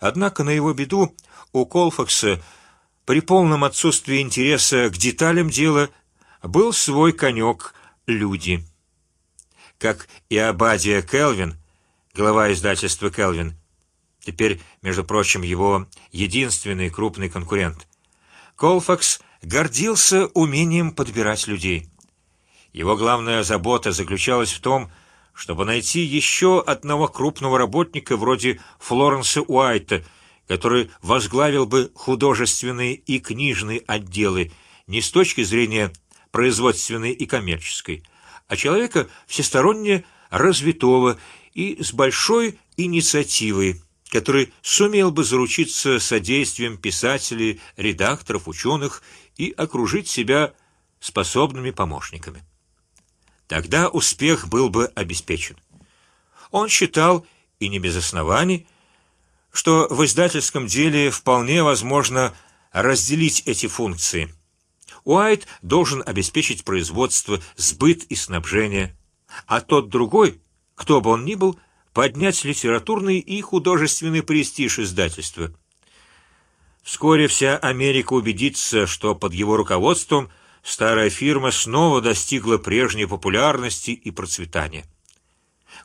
Однако на его беду у Колфакса при полном отсутствии интереса к деталям дела был свой конек люди. Как и Абадия Келвин, глава издательства Келвин, теперь, между прочим, его единственный крупный конкурент. Колфакс гордился умением подбирать людей. Его главная забота заключалась в том, чтобы найти еще одного крупного работника вроде Флоренса Уайта, который возглавил бы художественные и книжные отделы не с точки зрения производственной и коммерческой, а человека всесторонне развитого и с большой инициативой, который сумел бы заручиться содействием писателей, редакторов, ученых и окружить себя способными помощниками. Тогда успех был бы обеспечен. Он считал и не без оснований, что в издательском деле вполне возможно разделить эти функции. Уайт должен обеспечить производство, сбыт и снабжение, а тот другой, кто бы он ни был, поднять литературный и художественный престиж издательства. Вскоре вся Америка убедится, что под его руководством старая фирма снова достигла прежней популярности и процветания.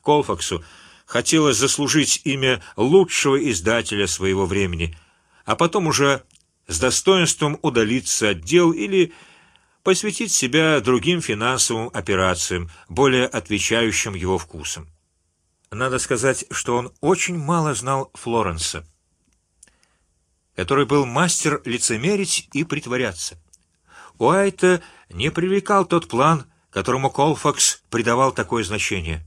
Колфаксу хотелось заслужить имя лучшего издателя своего времени, а потом уже с достоинством удалиться от дел или посвятить себя другим финансовым операциям, более отвечающим его вкусам. Надо сказать, что он очень мало знал Флоренса, который был мастер лицемерить и притворяться. Уайта не привлекал тот план, которому Колфакс придавал такое значение.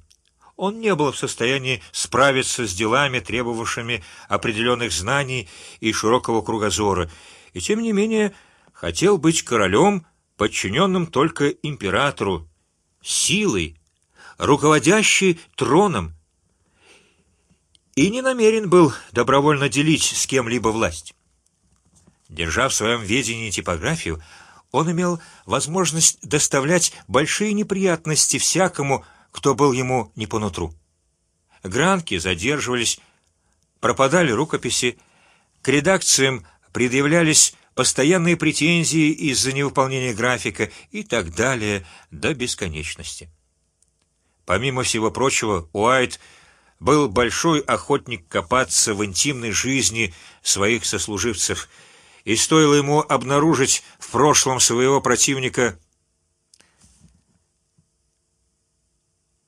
Он не был в состоянии справиться с делами, требовавшими определенных знаний и широкого кругозора, и тем не менее хотел быть королем, подчиненным только императору, силой, руководящей троном, и не намерен был добровольно делить с кем-либо власть. Держа в своем ведении типографию, он имел возможность доставлять большие неприятности всякому, кто был ему не по нутру. Гранки задерживались, пропадали рукописи, к редакциям предъявлялись постоянные претензии из-за невыполнения графика и так далее до бесконечности. Помимо всего прочего, Уайт был большой охотник копаться в интимной жизни своих сослуживцев и стоило ему обнаружить в прошлом своего противника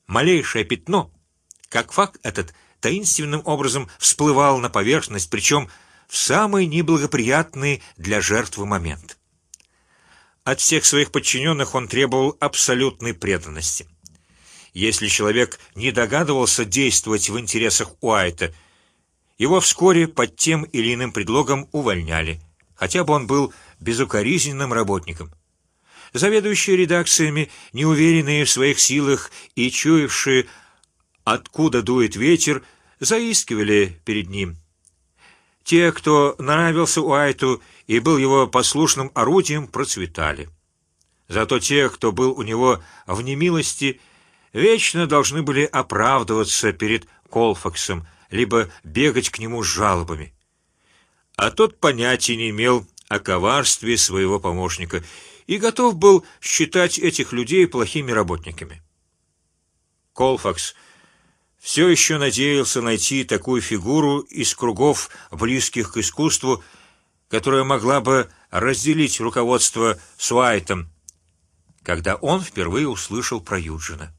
малейшее пятно, как факт этот таинственным образом всплывал на поверхность, причем в самый неблагоприятный для жертвы момент. От всех своих подчиненных он требовал абсолютной преданности. Если человек не догадывался действовать в интересах Уайта, его вскоре под тем или иным предлогом увольняли хотя бы он был безукоризненным работником. Заведующие редакциями, неуверенные в своих силах и чуявшие, откуда дует ветер, заискивали перед ним. Те, кто нравился Уайту и был его послушным орудием, процветали. Зато те, кто был у него в немилости, вечно должны были оправдываться перед Колфаксом, либо бегать к нему с жалобами а тот понятия не имел о коварстве своего помощника и готов был считать этих людей плохими работниками. Колфакс все еще надеялся найти такую фигуру из кругов близких к искусству, которая могла бы разделить руководство с Уайтом, когда он впервые услышал про Юджина.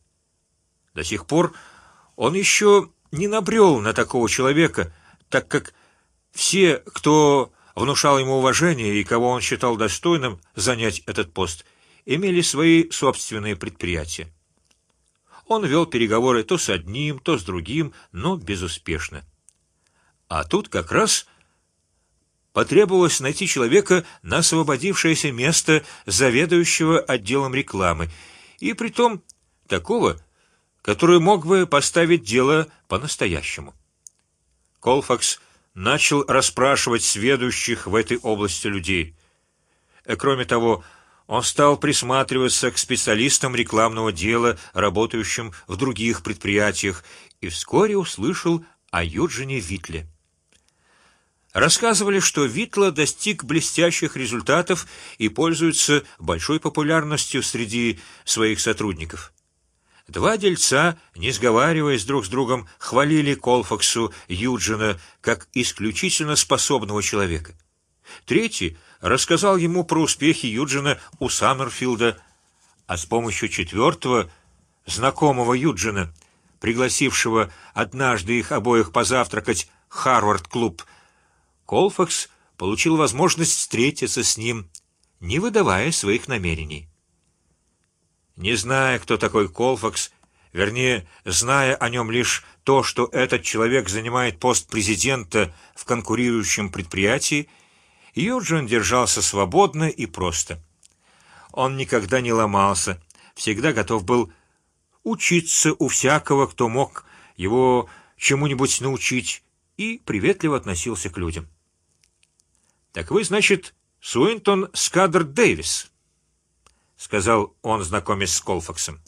До сих пор он еще не набрел на такого человека, так как все, кто внушал ему уважение и кого он считал достойным занять этот пост, имели свои собственные предприятия. Он вел переговоры то с одним, то с другим, но безуспешно. А тут как раз потребовалось найти человека на освободившееся место заведующего отделом рекламы, и при том такого, который мог бы поставить дело по-настоящему. Колфакс начал расспрашивать сведущих в этой области людей. Э, кроме того, он стал присматриваться к специалистам рекламного дела, работающим в других предприятиях, и вскоре услышал о Юджине Витле. Рассказывали, что Витла достиг блестящих результатов и пользуется большой популярностью среди своих сотрудников. Два дельца, не сговариваясь друг с другом, хвалили Колфаксу Юджина как исключительно способного человека. Третий рассказал ему про успехи Юджина у Саммерфилда, а с помощью четвертого знакомого Юджина, пригласившего однажды их обоих позавтракать Харвард-клуб, Колфакс получил возможность встретиться с ним, не выдавая своих намерений. Не зная, кто такой Колфакс, вернее, зная о нем лишь то, что этот человек занимает пост президента в конкурирующем предприятии, Юджин держался свободно и просто. Он никогда не ломался, всегда готов был учиться у всякого, кто мог его чему-нибудь научить, и приветливо относился к людям. Так вы, значит, Суинтон Скадр Дэвис? Сказал он, знакомясь с Колфаксом.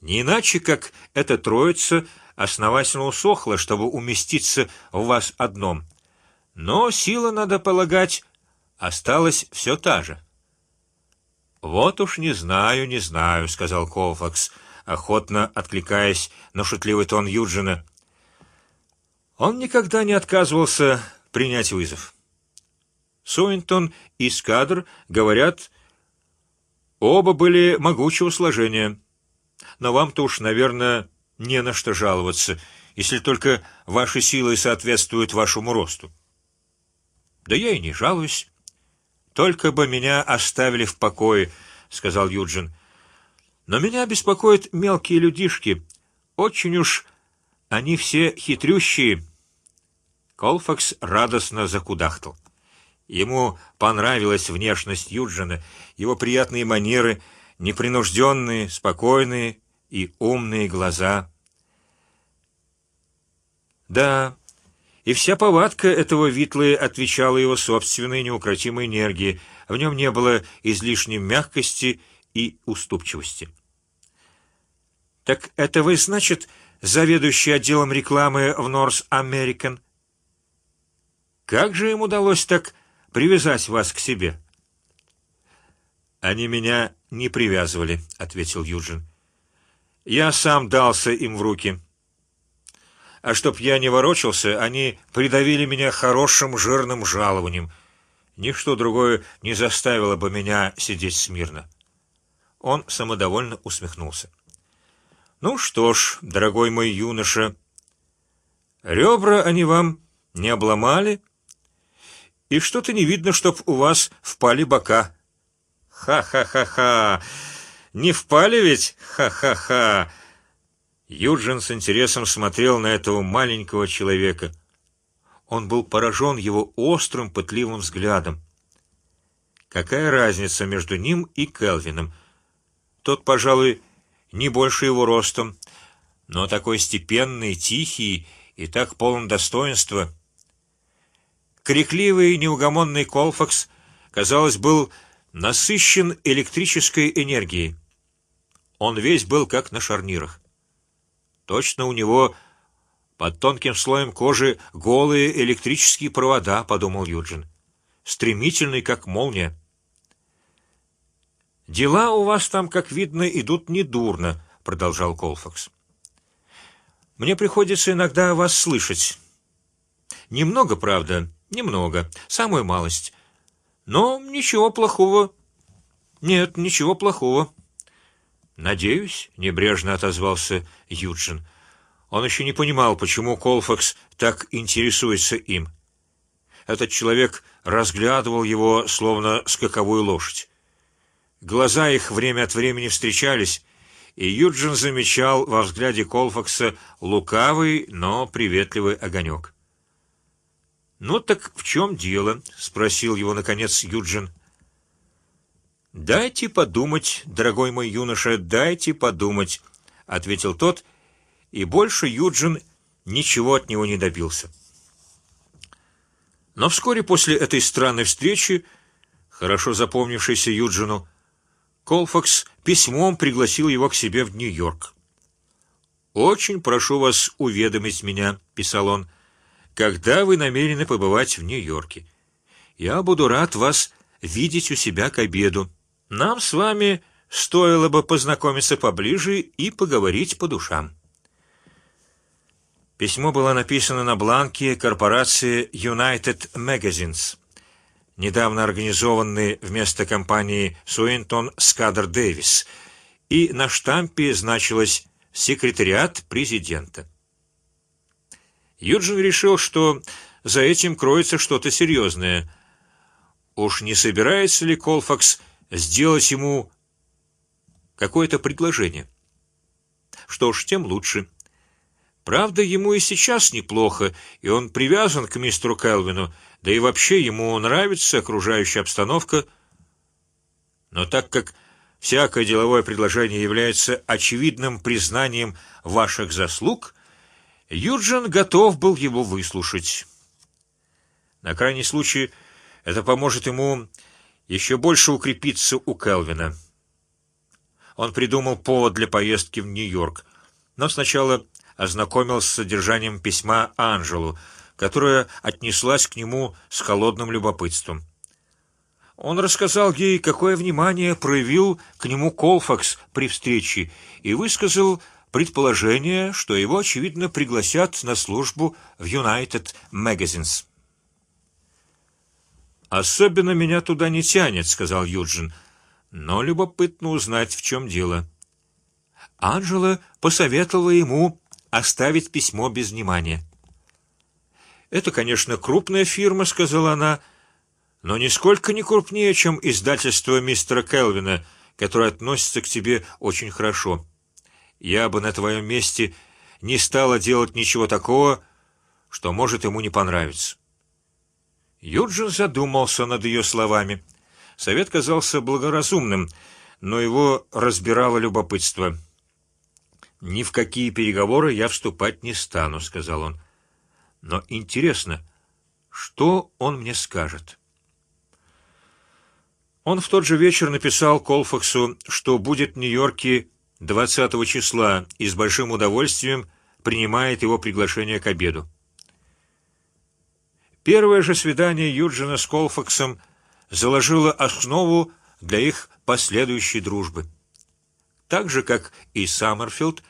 Не иначе, как эта троица основательно усохла, чтобы уместиться в вас одном. Но сила, надо полагать, осталась все та же. Вот уж не знаю, не знаю, сказал Колфакс, охотно откликаясь на шутливый тон Юджина. Он никогда не отказывался принять вызов. Суинтон и Скадр говорят, Оба были могучего сложения, но вам-то уж, наверное, не на что жаловаться, если только ваши силы соответствуют вашему росту. Да я и не жалуюсь. Только бы меня оставили в покое, сказал Юджин. Но меня беспокоят мелкие людишки. Очень уж они все хитрющие. Колфакс радостно закудахтал. Ему понравилась внешность Юджина, его приятные манеры, непринужденные, спокойные и умные глаза. Да, и вся повадка этого Витлы отвечала его собственной неукротимой энергии. В нем не было излишней мягкости и уступчивости. Так это вы, значит, заведующий отделом рекламы в Норс Американ? Как же им удалось так привязать вас к себе. Они меня не привязывали, ответил Юджин. Я сам дался им в руки. А чтоб я не ворочался, они придавили меня хорошим жирным жалованием. Ничто другое не заставило бы меня сидеть смирно. Он самодовольно усмехнулся. Ну что ж, дорогой мой юноша, ребра они вам не обломали, и что-то не видно, чтоб у вас впали бока. Ха-ха-ха-ха! Не впали ведь? Ха-ха-ха! Юджин с интересом смотрел на этого маленького человека. Он был поражен его острым, пытливым взглядом. Какая разница между ним и Келвином? Тот, пожалуй, не больше его ростом, но такой степенный, тихий и так полон достоинства. Крикливый, неугомонный Колфакс, казалось, был насыщен электрической энергией. Он весь был как на шарнирах. Точно у него под тонким слоем кожи голые электрические провода, подумал Юджин, стремительный как молния. Дела у вас там, как видно, идут недурно, продолжал Колфакс. Мне приходится иногда вас слышать. Немного, правда, Немного, самую малость. Но ничего плохого. Нет, ничего плохого. Надеюсь, небрежно отозвался Юджин. Он еще не понимал, почему Колфакс так интересуется им. Этот человек разглядывал его словно скаковую лошадь. Глаза их время от времени встречались, и Юджин замечал во взгляде Колфакса лукавый, но приветливый огонек. Ну так в чем дело? – спросил его наконец Юджин. Дайте подумать, дорогой мой юноша, дайте подумать, ответил тот, и больше Юджин ничего от него не добился. Но вскоре после этой странной встречи, хорошо запомнившейся Юджину, Колфакс письмом пригласил его к себе в Нью-Йорк. Очень прошу вас уведомить меня, писал он когда вы намерены побывать в Нью-Йорке. Я буду рад вас видеть у себя к обеду. Нам с вами стоило бы познакомиться поближе и поговорить по душам. Письмо было написано на бланке корпорации United Magazines, недавно организованной вместо компании Суинтон Скадер Дэвис, и на штампе значилось секретариат президента. Юджин решил, что за этим кроется что-то серьезное. Уж не собирается ли Колфакс сделать ему какое-то предложение? Что ж, тем лучше. Правда, ему и сейчас неплохо, и он привязан к мистеру Келвину, да и вообще ему нравится окружающая обстановка. Но так как всякое деловое предложение является очевидным признанием ваших заслуг, Юджин готов был его выслушать. На крайний случай это поможет ему еще больше укрепиться у Келвина. Он придумал повод для поездки в Нью-Йорк, но сначала ознакомился с содержанием письма Анжелу, которая отнеслась к нему с холодным любопытством. Он рассказал ей, какое внимание проявил к нему Колфакс при встрече, и высказал предположение, что его очевидно пригласят на службу в United Magazines. Особенно меня туда не тянет, сказал Юджин, но любопытно узнать, в чем дело. Анжела посоветовала ему оставить письмо без внимания. Это, конечно, крупная фирма, сказала она, но нисколько не крупнее, чем издательство мистера Келвина, которое относится к тебе очень хорошо. Я бы на твоем месте не стала делать ничего такого, что может ему не понравиться. Юджин задумался над ее словами. Совет казался благоразумным, но его разбирало любопытство. Ни в какие переговоры я вступать не стану, сказал он. Но интересно, что он мне скажет. Он в тот же вечер написал Колфаксу, что будет в Нью-Йорке 20 числа и с большим удовольствием принимает его приглашение к обеду. Первое же свидание Юджина с Колфаксом заложило основу для их последующей дружбы. Так же, как и Саммерфилд,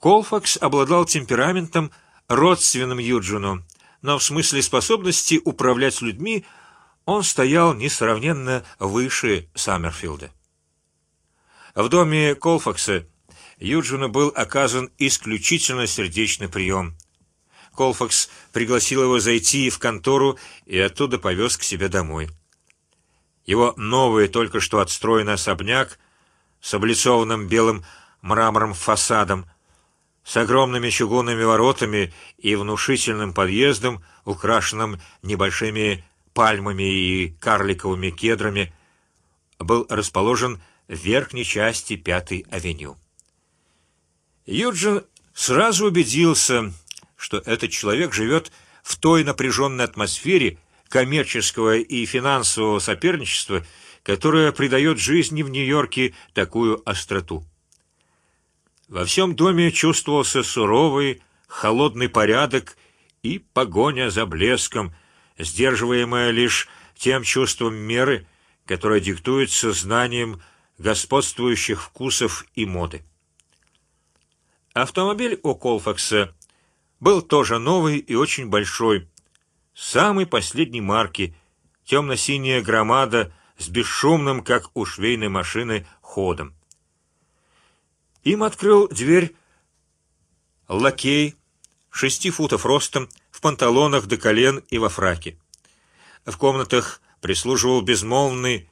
Колфакс обладал темпераментом родственным Юджину, но в смысле способности управлять людьми он стоял несравненно выше Саммерфилда. В доме Колфакса Юджину был оказан исключительно сердечный прием. Колфакс пригласил его зайти в контору и оттуда повез к себе домой. Его новый, только что отстроенный особняк с облицованным белым мрамором фасадом, с огромными чугунными воротами и внушительным подъездом, украшенным небольшими пальмами и карликовыми кедрами, был расположен верхней части Пятой авеню. Юджин сразу убедился, что этот человек живет в той напряженной атмосфере коммерческого и финансового соперничества, которая придает жизни в Нью-Йорке такую остроту. Во всем доме чувствовался суровый, холодный порядок и погоня за блеском, сдерживаемая лишь тем чувством меры, которое диктуется знанием господствующих вкусов и моды. Автомобиль у Колфакса был тоже новый и очень большой, самой последней марки, темно-синяя громада с бесшумным, как у швейной машины, ходом. Им открыл дверь лакей шести футов ростом, в панталонах до колен и во фраке. В комнатах прислуживал безмолвный,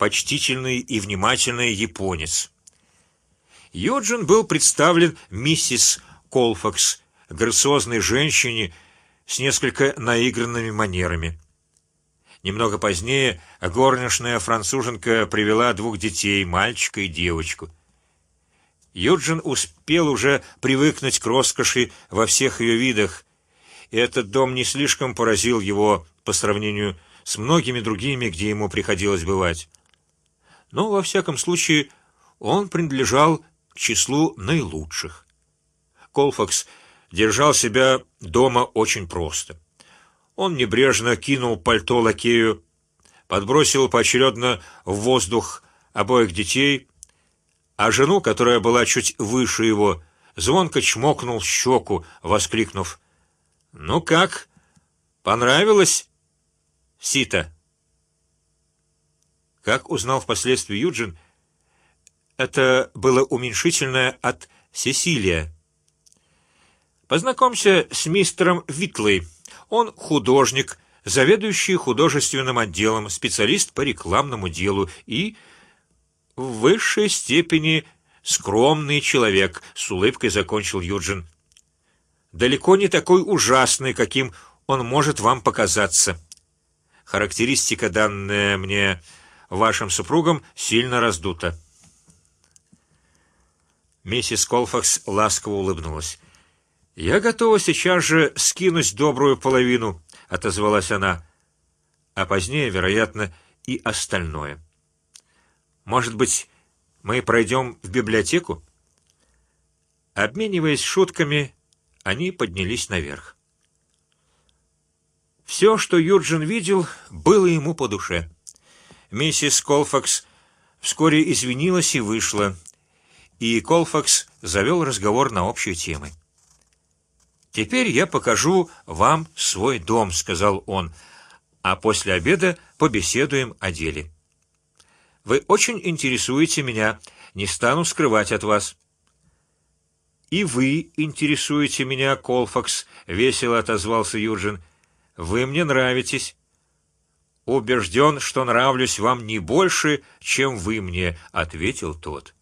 почтительный и внимательный японец. Юджин был представлен миссис Колфакс, грациозной женщине с несколько наигранными манерами. Немного позднее горничная француженка привела двух детей, мальчика и девочку. Юджин успел уже привыкнуть к роскоши во всех ее видах, и этот дом не слишком поразил его по сравнению с многими другими, где ему приходилось бывать. Но во всяком случае он принадлежал к числу наилучших. Колфакс держал себя дома очень просто. Он небрежно кинул пальто лакею, подбросил поочередно в воздух обоих детей, а жену, которая была чуть выше его, звонко чмокнул щеку, воскликнув: "Ну как? Понравилось, Сита?" Как узнал впоследствии Юджин, это было уменьшительное от Сесилия. Познакомься с мистером Витлой. Он художник, заведующий художественным отделом, специалист по рекламному делу и в высшей степени скромный человек. С улыбкой закончил Юджин. Далеко не такой ужасный, каким он может вам показаться. Характеристика данная мне вашим супругом сильно раздута. Миссис Колфакс ласково улыбнулась. Я готова сейчас же скинуть добрую половину, отозвалась она, а позднее, вероятно, и остальное. Может быть, мы пройдем в библиотеку? Обмениваясь шутками, они поднялись наверх. Все, что Юджин видел, было ему по душе. Миссис Колфакс вскоре извинилась и вышла, и Колфакс завел разговор на общие темы. Теперь я покажу вам свой дом, сказал он, а после обеда побеседуем о деле. Вы очень интересуете меня, не стану скрывать от вас. И вы интересуете меня, Колфакс, весело отозвался Юджин. Вы мне нравитесь. Убежден, что нравлюсь вам не больше, чем вы мне, ответил тот.